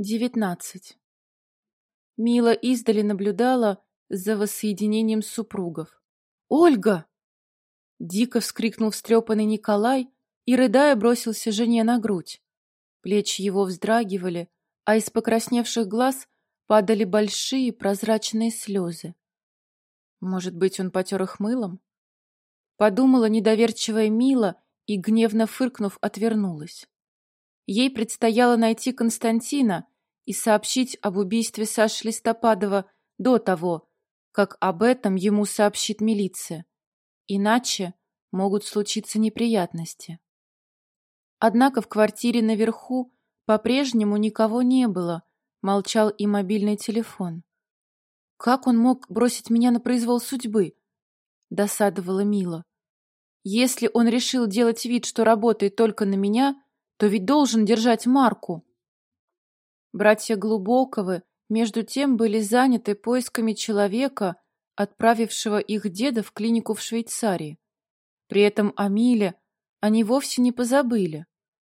Девятнадцать. Мила издали наблюдала за воссоединением супругов. «Ольга!» Дико вскрикнул встрепанный Николай и, рыдая, бросился жене на грудь. Плечи его вздрагивали, а из покрасневших глаз падали большие прозрачные слезы. Может быть, он потер их мылом? Подумала недоверчивая Мила и, гневно фыркнув, отвернулась. Ей предстояло найти Константина и сообщить об убийстве Саши Листопадова до того, как об этом ему сообщит милиция. Иначе могут случиться неприятности. Однако в квартире наверху по-прежнему никого не было, молчал и мобильный телефон. «Как он мог бросить меня на произвол судьбы?» — досадовала Мила. «Если он решил делать вид, что работает только на меня, то ведь должен держать марку». Братья Глубоковы, между тем, были заняты поисками человека, отправившего их деда в клинику в Швейцарии. При этом о Миле они вовсе не позабыли.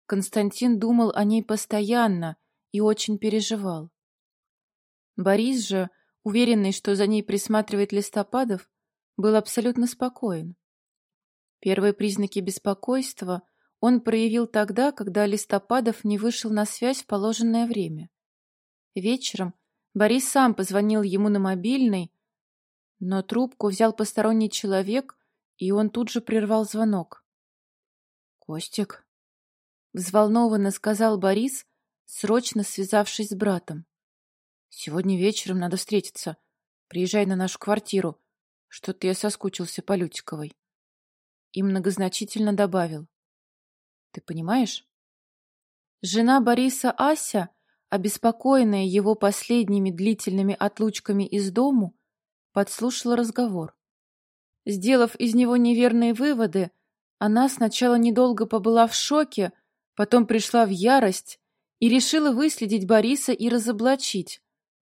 Константин думал о ней постоянно и очень переживал. Борис же, уверенный, что за ней присматривает Листопадов, был абсолютно спокоен. Первые признаки беспокойства он проявил тогда, когда Листопадов не вышел на связь в положенное время. Вечером Борис сам позвонил ему на мобильный, но трубку взял посторонний человек, и он тут же прервал звонок. «Костик», — взволнованно сказал Борис, срочно связавшись с братом. «Сегодня вечером надо встретиться. Приезжай на нашу квартиру. Что-то я соскучился по Лютиковой». И многозначительно добавил. «Ты понимаешь?» Жена Бориса Ася, обеспокоенная его последними длительными отлучками из дому, подслушала разговор. Сделав из него неверные выводы, она сначала недолго побыла в шоке, потом пришла в ярость и решила выследить Бориса и разоблачить,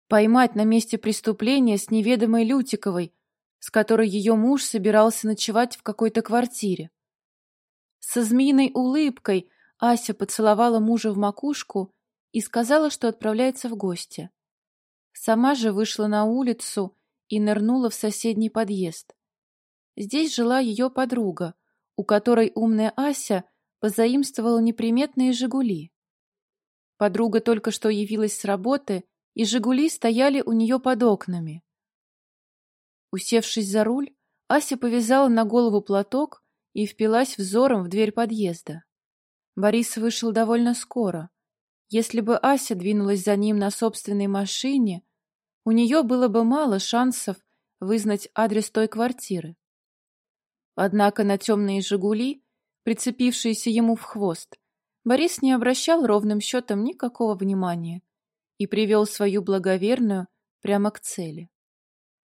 поймать на месте преступления с неведомой Лютиковой, с которой ее муж собирался ночевать в какой-то квартире. Со змеиной улыбкой Ася поцеловала мужа в макушку и сказала, что отправляется в гости. Сама же вышла на улицу и нырнула в соседний подъезд. Здесь жила ее подруга, у которой умная Ася позаимствовала неприметные «Жигули». Подруга только что явилась с работы, и «Жигули» стояли у нее под окнами. Усевшись за руль, Ася повязала на голову платок и впилась взором в дверь подъезда. Борис вышел довольно скоро. Если бы Ася двинулась за ним на собственной машине, у нее было бы мало шансов вызнать адрес той квартиры. Однако на темные «Жигули», прицепившиеся ему в хвост, Борис не обращал ровным счетом никакого внимания и привел свою благоверную прямо к цели.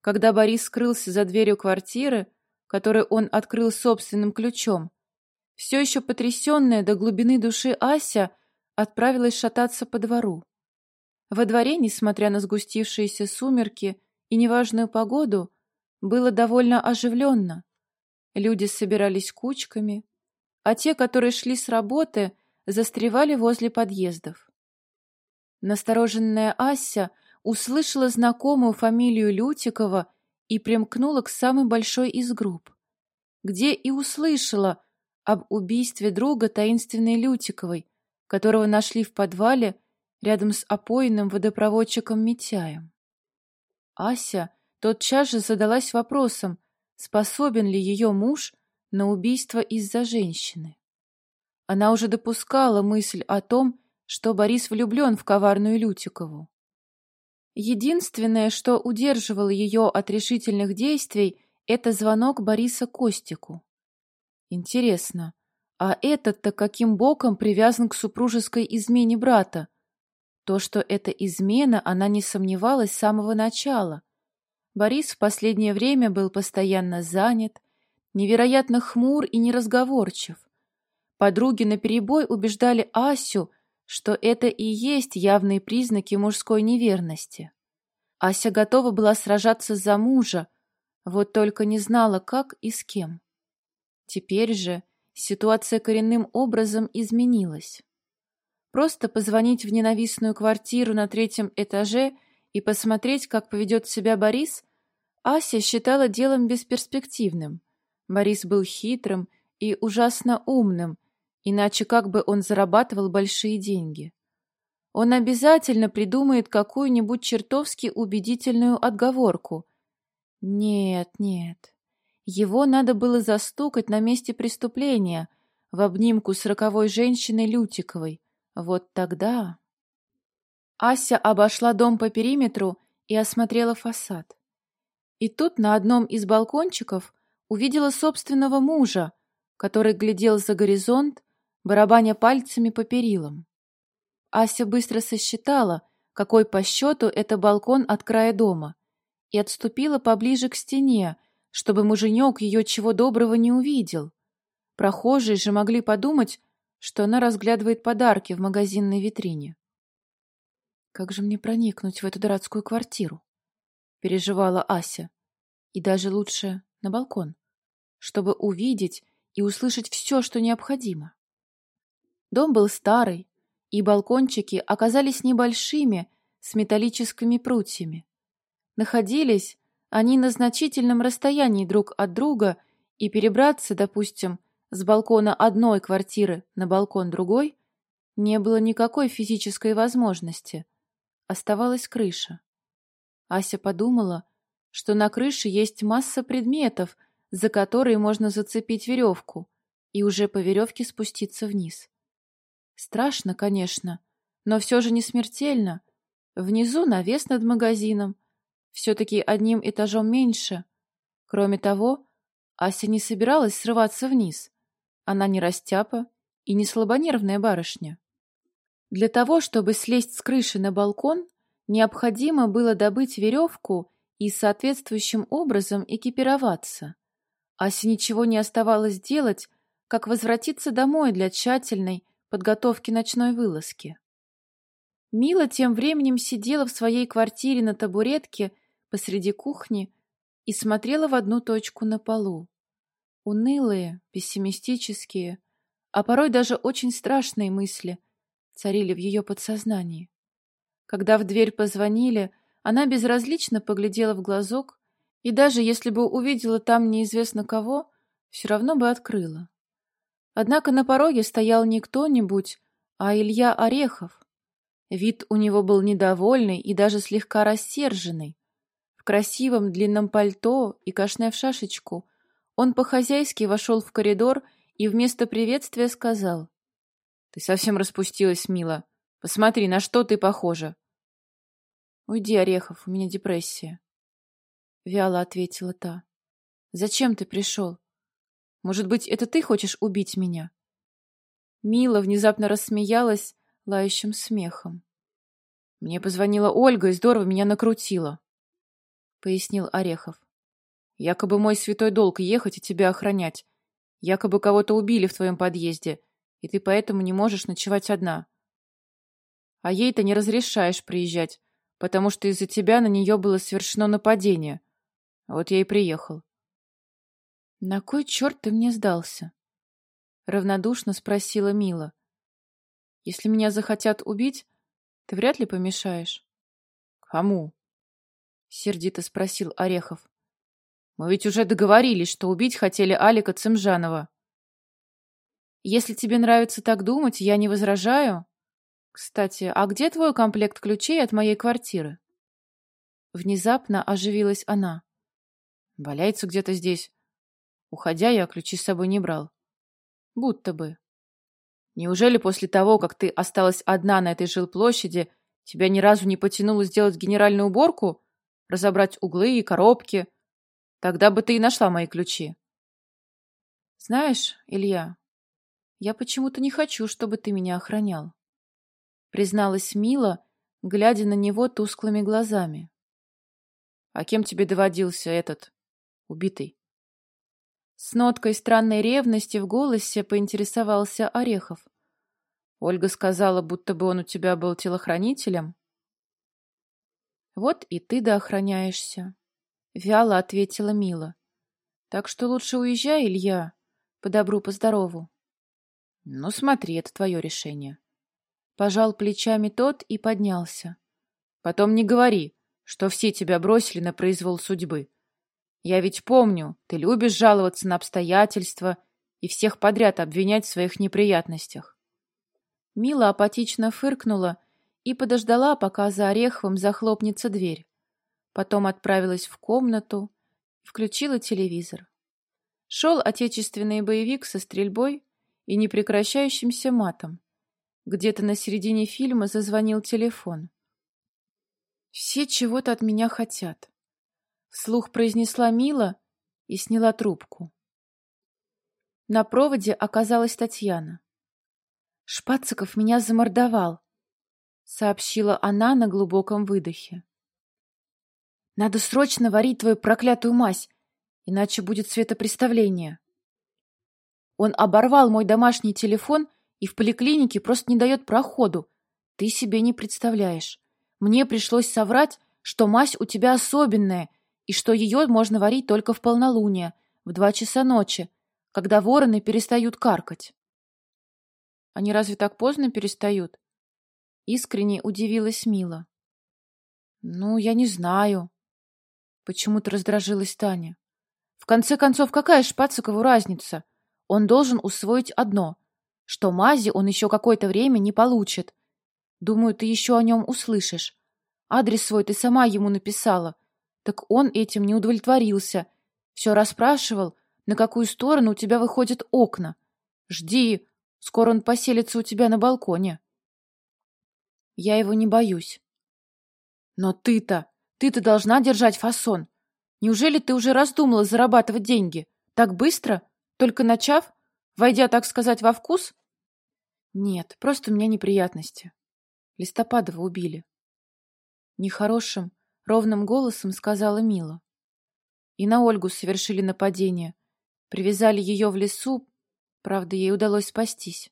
Когда Борис скрылся за дверью квартиры, которую он открыл собственным ключом, все еще потрясенная до глубины души Ася отправилась шататься по двору. Во дворе, несмотря на сгустившиеся сумерки и неважную погоду, было довольно оживленно. Люди собирались кучками, а те, которые шли с работы, застревали возле подъездов. Настороженная Ася услышала знакомую фамилию Лютикова и примкнула к самой большой из групп, где и услышала об убийстве друга таинственной Лютиковой, которого нашли в подвале рядом с опойным водопроводчиком Митяем. Ася тотчас же задалась вопросом, способен ли ее муж на убийство из-за женщины. Она уже допускала мысль о том, что Борис влюблен в коварную Лютикову. Единственное, что удерживало ее от решительных действий, это звонок Бориса Костику. Интересно, а этот-то каким боком привязан к супружеской измене брата? То, что это измена, она не сомневалась с самого начала. Борис в последнее время был постоянно занят, невероятно хмур и неразговорчив. Подруги наперебой убеждали Асю, что это и есть явные признаки мужской неверности. Ася готова была сражаться за мужа, вот только не знала, как и с кем. Теперь же ситуация коренным образом изменилась. Просто позвонить в ненавистную квартиру на третьем этаже и посмотреть, как поведет себя Борис, Ася считала делом бесперспективным. Борис был хитрым и ужасно умным, иначе как бы он зарабатывал большие деньги. Он обязательно придумает какую-нибудь чертовски убедительную отговорку. Нет, нет. Его надо было застукать на месте преступления, в обнимку с роковой женщиной Лютиковой. Вот тогда... Ася обошла дом по периметру и осмотрела фасад. И тут на одном из балкончиков увидела собственного мужа, который глядел за горизонт, барабаня пальцами по перилам. Ася быстро сосчитала, какой по счету это балкон от края дома, и отступила поближе к стене, чтобы муженек ее чего доброго не увидел. Прохожие же могли подумать, что она разглядывает подарки в магазинной витрине. «Как же мне проникнуть в эту дурацкую квартиру?» — переживала Ася. «И даже лучше на балкон, чтобы увидеть и услышать все, что необходимо». Дом был старый, и балкончики оказались небольшими, с металлическими прутьями. Находились они на значительном расстоянии друг от друга, и перебраться, допустим, с балкона одной квартиры на балкон другой не было никакой физической возможности. Оставалась крыша. Ася подумала, что на крыше есть масса предметов, за которые можно зацепить веревку и уже по веревке спуститься вниз. Страшно, конечно, но все же не смертельно. Внизу навес над магазином. Все-таки одним этажом меньше. Кроме того, Ася не собиралась срываться вниз. Она не растяпа и не слабонервная барышня. Для того, чтобы слезть с крыши на балкон, необходимо было добыть веревку и соответствующим образом экипироваться. Асе ничего не оставалось делать, как возвратиться домой для тщательной, подготовки ночной вылазки. Мила тем временем сидела в своей квартире на табуретке посреди кухни и смотрела в одну точку на полу. Унылые, пессимистические, а порой даже очень страшные мысли царили в ее подсознании. Когда в дверь позвонили, она безразлично поглядела в глазок и даже если бы увидела там неизвестно кого, все равно бы открыла. Однако на пороге стоял не кто-нибудь, а Илья Орехов. Вид у него был недовольный и даже слегка рассерженный. В красивом длинном пальто и кашне в шашечку он по-хозяйски вошел в коридор и вместо приветствия сказал. — Ты совсем распустилась, мила. Посмотри, на что ты похожа. — Уйди, Орехов, у меня депрессия. Вяло ответила та. — Зачем ты пришел? Может быть, это ты хочешь убить меня?» Мила внезапно рассмеялась лающим смехом. «Мне позвонила Ольга и здорово меня накрутила», — пояснил Орехов. «Якобы мой святой долг ехать и тебя охранять. Якобы кого-то убили в твоем подъезде, и ты поэтому не можешь ночевать одна. А ей-то не разрешаешь приезжать, потому что из-за тебя на нее было совершено нападение. Вот я и приехал. «На кой черт ты мне сдался?» Равнодушно спросила Мила. «Если меня захотят убить, ты вряд ли помешаешь». «Кому?» Сердито спросил Орехов. «Мы ведь уже договорились, что убить хотели Алика Цымжанова». «Если тебе нравится так думать, я не возражаю. Кстати, а где твой комплект ключей от моей квартиры?» Внезапно оживилась она. «Валяется где-то здесь. Уходя, я ключи с собой не брал. Будто бы. Неужели после того, как ты осталась одна на этой жилплощади, тебя ни разу не потянуло сделать генеральную уборку? Разобрать углы и коробки? Тогда бы ты и нашла мои ключи. Знаешь, Илья, я почему-то не хочу, чтобы ты меня охранял. Призналась Мила, глядя на него тусклыми глазами. А кем тебе доводился этот убитый? С ноткой странной ревности в голосе поинтересовался Орехов. Ольга сказала, будто бы он у тебя был телохранителем. Вот и ты да охраняешься, вяло ответила Мила. Так что лучше уезжай, Илья, по добру, по здорову. Ну, смотри, это твое решение. Пожал плечами тот и поднялся. Потом не говори, что все тебя бросили на произвол судьбы. Я ведь помню, ты любишь жаловаться на обстоятельства и всех подряд обвинять в своих неприятностях. Мила апатично фыркнула и подождала, пока за Ореховым захлопнется дверь. Потом отправилась в комнату, включила телевизор. Шел отечественный боевик со стрельбой и непрекращающимся матом. Где-то на середине фильма зазвонил телефон. «Все чего-то от меня хотят», — вслух произнесла Мила и сняла трубку. На проводе оказалась Татьяна. «Шпациков меня замордовал», — сообщила она на глубоком выдохе. «Надо срочно варить твою проклятую мазь, иначе будет светопреставление». Он оборвал мой домашний телефон и в поликлинике просто не дает проходу. Ты себе не представляешь. Мне пришлось соврать, что мазь у тебя особенная и что ее можно варить только в полнолуние, в два часа ночи, когда вороны перестают каркать. Они разве так поздно перестают? Искренне удивилась Мила. Ну, я не знаю. Почему-то раздражилась Таня. В конце концов, какая Шпацикову разница? Он должен усвоить одно, что мази он еще какое-то время не получит. Думаю, ты еще о нем услышишь. Адрес свой ты сама ему написала. Так он этим не удовлетворился. Все расспрашивал, на какую сторону у тебя выходят окна. Жди, скоро он поселится у тебя на балконе. Я его не боюсь. Но ты-то, ты-то должна держать фасон. Неужели ты уже раздумала зарабатывать деньги? Так быстро? Только начав? Войдя, так сказать, во вкус? Нет, просто у меня неприятности. Листопадова убили. Нехорошим, ровным голосом сказала Мила. И на Ольгу совершили нападение. Привязали ее в лесу, правда, ей удалось спастись.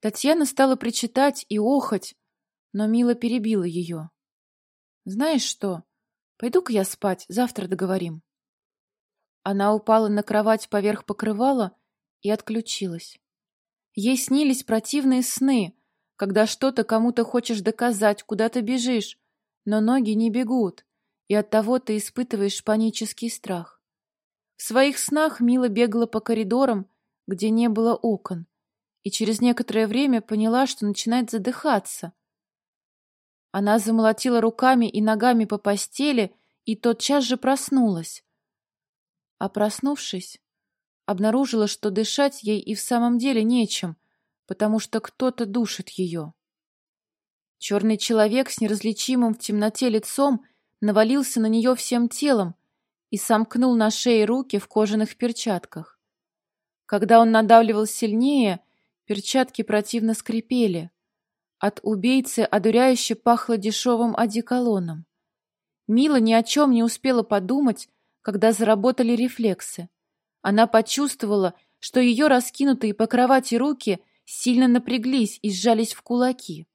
Татьяна стала причитать и охать, но Мила перебила ее. «Знаешь что? Пойду-ка я спать, завтра договорим». Она упала на кровать поверх покрывала и отключилась. Ей снились противные сны, когда что-то кому-то хочешь доказать, куда-то бежишь, но ноги не бегут, и оттого ты испытываешь панический страх. В своих снах Мила бегала по коридорам, где не было окон, и через некоторое время поняла, что начинает задыхаться. Она замолотила руками и ногами по постели и тотчас же проснулась. А проснувшись, обнаружила, что дышать ей и в самом деле нечем, потому что кто-то душит ее. Черный человек с неразличимым в темноте лицом навалился на нее всем телом, и сомкнул на шее руки в кожаных перчатках. Когда он надавливал сильнее, перчатки противно скрипели. От убийцы одуряюще пахло дешевым одеколоном. Мила ни о чем не успела подумать, когда заработали рефлексы. Она почувствовала, что ее раскинутые по кровати руки сильно напряглись и сжались в кулаки.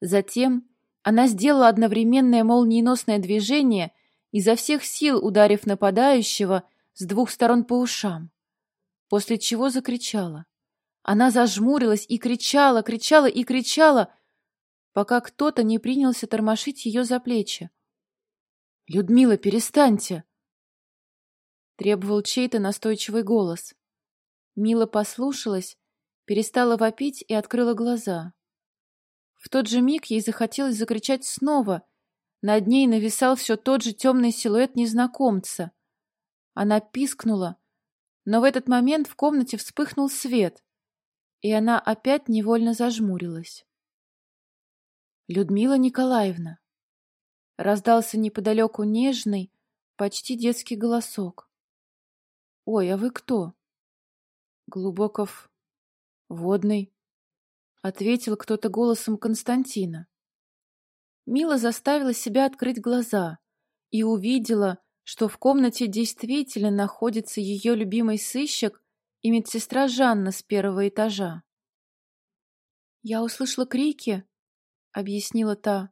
Затем она сделала одновременное молниеносное движение — изо всех сил ударив нападающего с двух сторон по ушам, после чего закричала. Она зажмурилась и кричала, кричала и кричала, пока кто-то не принялся тормошить ее за плечи. «Людмила, перестаньте!» Требовал чей-то настойчивый голос. Мила послушалась, перестала вопить и открыла глаза. В тот же миг ей захотелось закричать снова — над ней нависал все тот же темный силуэт незнакомца. Она пискнула, но в этот момент в комнате вспыхнул свет, и она опять невольно зажмурилась. «Людмила Николаевна!» Раздался неподалеку нежный, почти детский голосок. «Ой, а вы кто?» «Глубоков... водный», — ответил кто-то голосом Константина. Мила заставила себя открыть глаза и увидела, что в комнате действительно находится ее любимый сыщик и медсестра Жанна с первого этажа. «Я услышала крики», — объяснила та.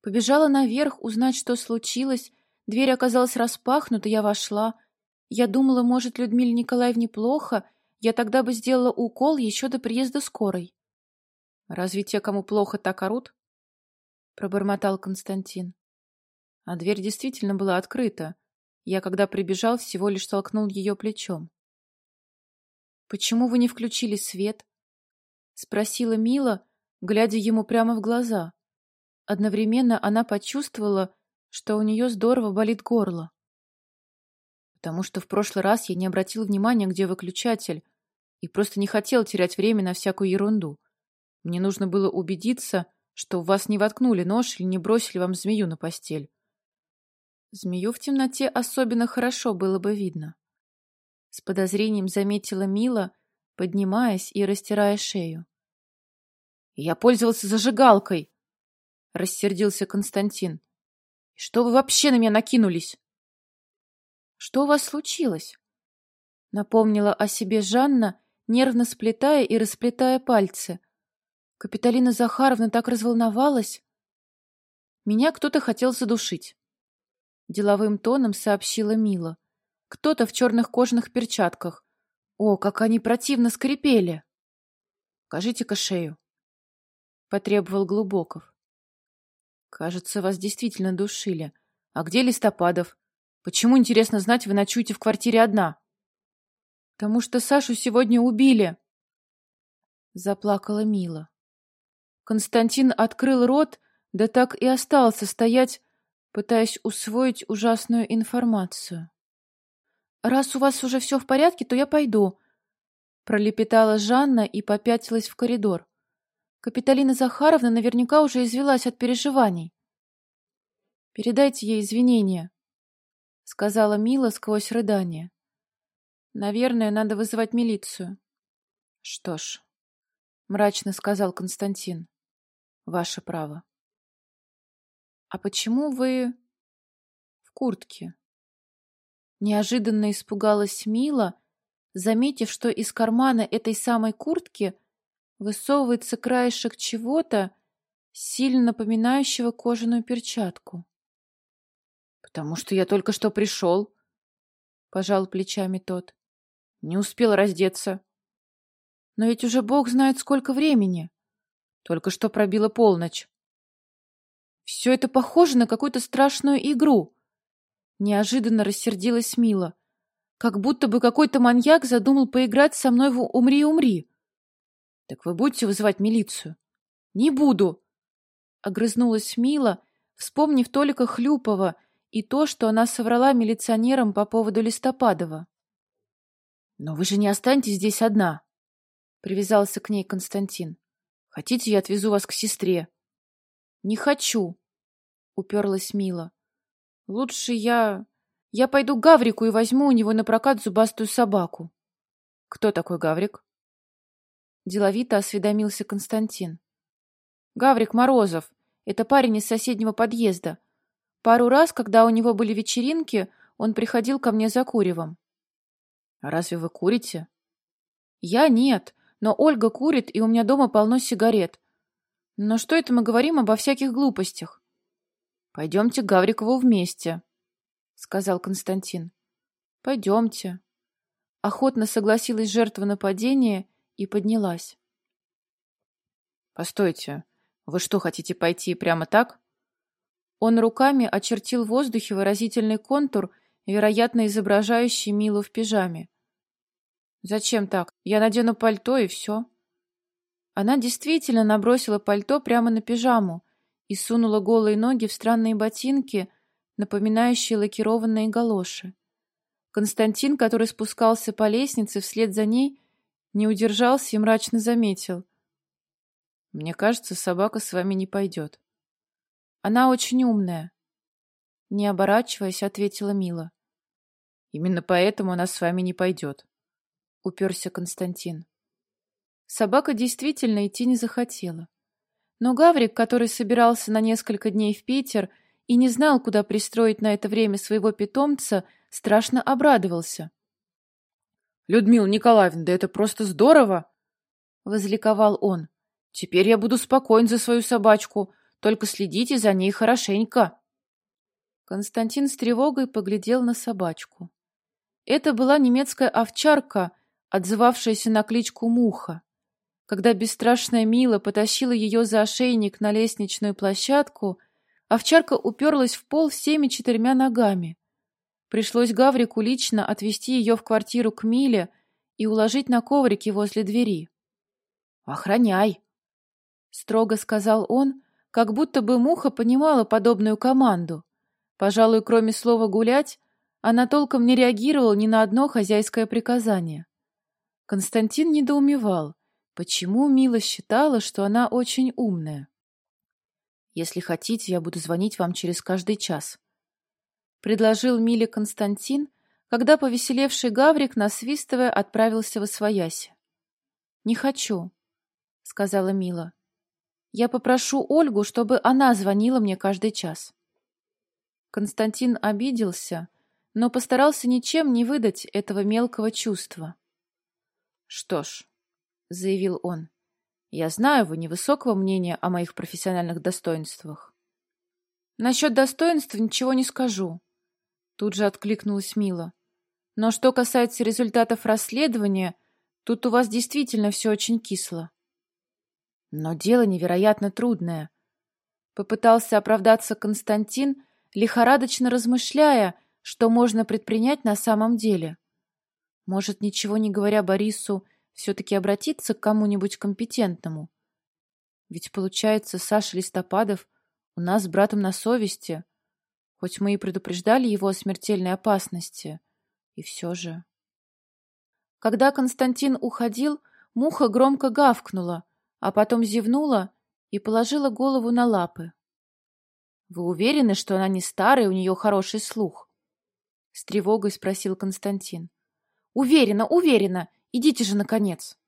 «Побежала наверх узнать, что случилось. Дверь оказалась распахнута, я вошла. Я думала, может, Людмиле Николаевне плохо. Я тогда бы сделала укол еще до приезда скорой». Разве те, кому плохо, так орут? Пробормотал Константин. А дверь действительно была открыта. Я, когда прибежал, всего лишь толкнул ее плечом. «Почему вы не включили свет?» — спросила Мила, глядя ему прямо в глаза. Одновременно она почувствовала, что у нее здорово болит горло. «Потому что в прошлый раз я не обратил внимания, где выключатель, и просто не хотел терять время на всякую ерунду. Мне нужно было убедиться, что в вас не воткнули нож или не бросили вам змею на постель. Змею в темноте особенно хорошо было бы видно. С подозрением заметила Мила, поднимаясь и растирая шею. «Я пользовался зажигалкой!» — рассердился Константин. «Что вы вообще на меня накинулись?» «Что у вас случилось?» — напомнила о себе Жанна, нервно сплетая и расплетая пальцы. Капиталина Захаровна так разволновалась. Меня кто-то хотел задушить. Деловым тоном сообщила Мила. Кто-то в черных кожаных перчатках. О, как они противно скрипели! Кажите-ка шею. Потребовал Глубоков. Кажется, вас действительно душили. А где Листопадов? Почему, интересно знать, вы ночуете в квартире одна? Потому что Сашу сегодня убили. Заплакала Мила. Константин открыл рот, да так и остался стоять, пытаясь усвоить ужасную информацию. «Раз у вас уже все в порядке, то я пойду», — пролепетала Жанна и попятилась в коридор. Капиталина Захаровна наверняка уже извелась от переживаний. «Передайте ей извинения», — сказала Мила сквозь рыдание. «Наверное, надо вызывать милицию». «Что ж», — мрачно сказал Константин, — «ваше право». «А почему вы в куртке?» Неожиданно испугалась Мила, заметив, что из кармана этой самой куртки высовывается краешек чего-то, сильно напоминающего кожаную перчатку. «Потому что я только что пришел», — пожал плечами тот. «Не успел раздеться». «Но ведь уже бог знает, сколько времени. Только что пробила полночь». «Все это похоже на какую-то страшную игру», — неожиданно рассердилась Мила. «Как будто бы какой-то маньяк задумал поиграть со мной в «Умри-умри». Так вы будете вызывать милицию? Не буду, огрызнулась Мила, вспомнив только Хлюпова и то, что она соврала милиционерам по поводу Листопадова. Но вы же не останетесь здесь одна, привязался к ней Константин. Хотите, я отвезу вас к сестре? Не хочу, уперлась Мила. Лучше я... Я пойду к Гаврику и возьму у него на прокат зубастую собаку. Кто такой Гаврик? Деловито осведомился Константин. Гаврик Морозов. Это парень из соседнего подъезда. Пару раз, когда у него были вечеринки, он приходил ко мне за куревом. А разве вы курите? Я нет, но Ольга курит, и у меня дома полно сигарет. Но что это мы говорим обо всяких глупостях? Пойдемте к Гаврикову вместе, сказал Константин. Пойдемте. Охотно согласилась жертва нападения и поднялась. «Постойте, вы что, хотите пойти прямо так?» Он руками очертил в воздухе выразительный контур, вероятно, изображающий Милу в пижаме. «Зачем так? Я надену пальто, и все». Она действительно набросила пальто прямо на пижаму и сунула голые ноги в странные ботинки, напоминающие лакированные галоши. Константин, который спускался по лестнице вслед за ней, не удержался и мрачно заметил. «Мне кажется, собака с вами не пойдет». «Она очень умная», — не оборачиваясь, ответила Мила. «Именно поэтому она с вами не пойдет», — уперся Константин. Собака действительно идти не захотела. Но Гаврик, который собирался на несколько дней в Питер и не знал, куда пристроить на это время своего питомца, страшно обрадовался. Людмила Николаевна, да это просто здорово!» — возликовал он. «Теперь я буду спокоен за свою собачку, только следите за ней хорошенько». Константин с тревогой поглядел на собачку. Это была немецкая овчарка, отзывавшаяся на кличку Муха. когда бесстрашная Мила потащила ее за ошейник на лестничную площадку, овчарка уперлась в пол всеми четырьмя ногами. Пришлось Гаврику лично отвезти ее в квартиру к Миле и уложить на коврике возле двери. «Охраняй!» — строго сказал он, как будто бы Муха понимала подобную команду. Пожалуй, кроме слова «гулять», она толком не реагировала ни на одно хозяйское приказание. Константин недоумевал, почему Мила считала, что она очень умная. «Если хотите, я буду звонить вам через каждый час», — предложил Миле Константин, когда повеселевший Гаврик, насвистывая, отправился в Освояси. «Не хочу», — сказала Мила. «Я попрошу Ольгу, чтобы она звонила мне каждый час». Константин обиделся, но постарался ничем не выдать этого мелкого чувства. «Что ж», — заявил он, — «я знаю, вы невысокого мнения о моих профессиональных достоинствах». «Насчет достоинств ничего не скажу», — тут же откликнулась Мила. «Но что касается результатов расследования, тут у вас действительно все очень кисло». «Но дело невероятно трудное», — попытался оправдаться Константин, лихорадочно размышляя, что можно предпринять на самом деле. Может, ничего не говоря Борису, все-таки обратиться к кому-нибудь компетентному? Ведь, получается, Саша Листопадов у нас с братом на совести, хоть мы и предупреждали его о смертельной опасности. И все же... Когда Константин уходил, муха громко гавкнула, а потом зевнула и положила голову на лапы. «Вы уверены, что она не старая, у нее хороший слух?» — с тревогой спросил Константин. «Уверена, уверена! Идите же, наконец!»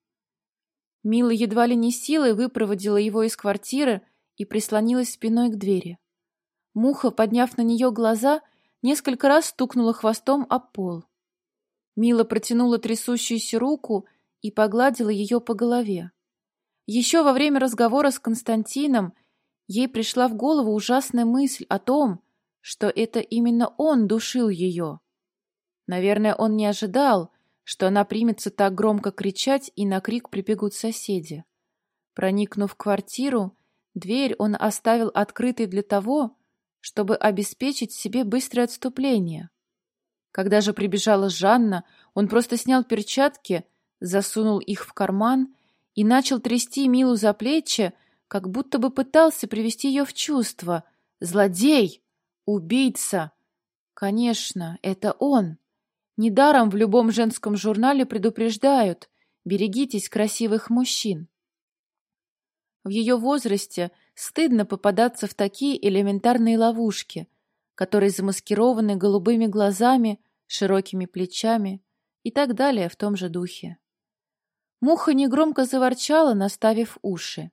Мила едва ли не силой выпроводила его из квартиры и прислонилась спиной к двери. Муха, подняв на нее глаза, несколько раз стукнула хвостом об пол. Мила протянула трясущуюся руку и погладила ее по голове. Еще во время разговора с Константином ей пришла в голову ужасная мысль о том, что это именно он душил ее. Наверное, он не ожидал, что она примется так громко кричать, и на крик прибегут соседи. Проникнув в квартиру, дверь он оставил открытой для того, чтобы обеспечить себе быстрое отступление. Когда же прибежала Жанна, он просто снял перчатки, засунул их в карман и начал трясти Милу за плечи, как будто бы пытался привести ее в чувство. «Злодей!» Убийца! Конечно, это он. Недаром в любом женском журнале предупреждают «берегитесь красивых мужчин». В ее возрасте стыдно попадаться в такие элементарные ловушки, которые замаскированы голубыми глазами, широкими плечами и так далее в том же духе. Муха негромко заворчала, наставив уши.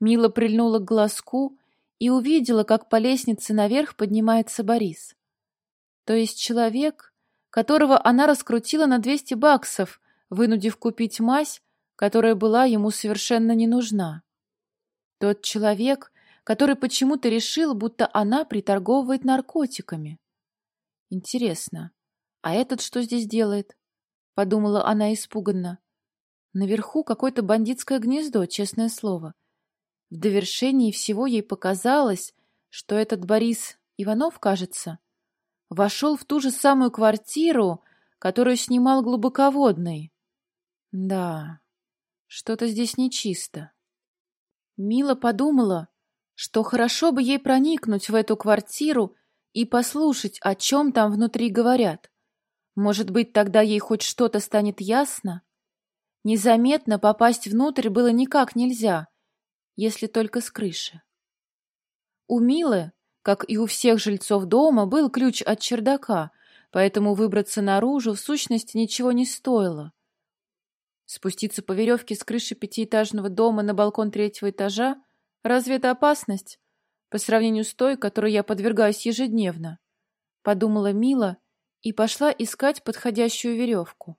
Мила прильнула к глазку и увидела, как по лестнице наверх поднимается Борис. То есть человек, которого она раскрутила на 200 баксов, вынудив купить мазь, которая была ему совершенно не нужна. Тот человек, который почему-то решил, будто она приторговывает наркотиками. Интересно, а этот что здесь делает? Подумала она испуганно. Наверху какое-то бандитское гнездо, честное слово. В довершении всего ей показалось, что этот Борис Иванов, кажется, вошел в ту же самую квартиру, которую снимал глубоководный. Да, что-то здесь нечисто. Мила подумала, что хорошо бы ей проникнуть в эту квартиру и послушать, о чем там внутри говорят. Может быть, тогда ей хоть что-то станет ясно? Незаметно попасть внутрь было никак нельзя, если только с крыши. У Милы, как и у всех жильцов дома, был ключ от чердака, поэтому выбраться наружу в сущности ничего не стоило. Спуститься по веревке с крыши пятиэтажного дома на балкон третьего этажа — разве это опасность по сравнению с той, которой я подвергаюсь ежедневно? Подумала Мила и пошла искать подходящую веревку.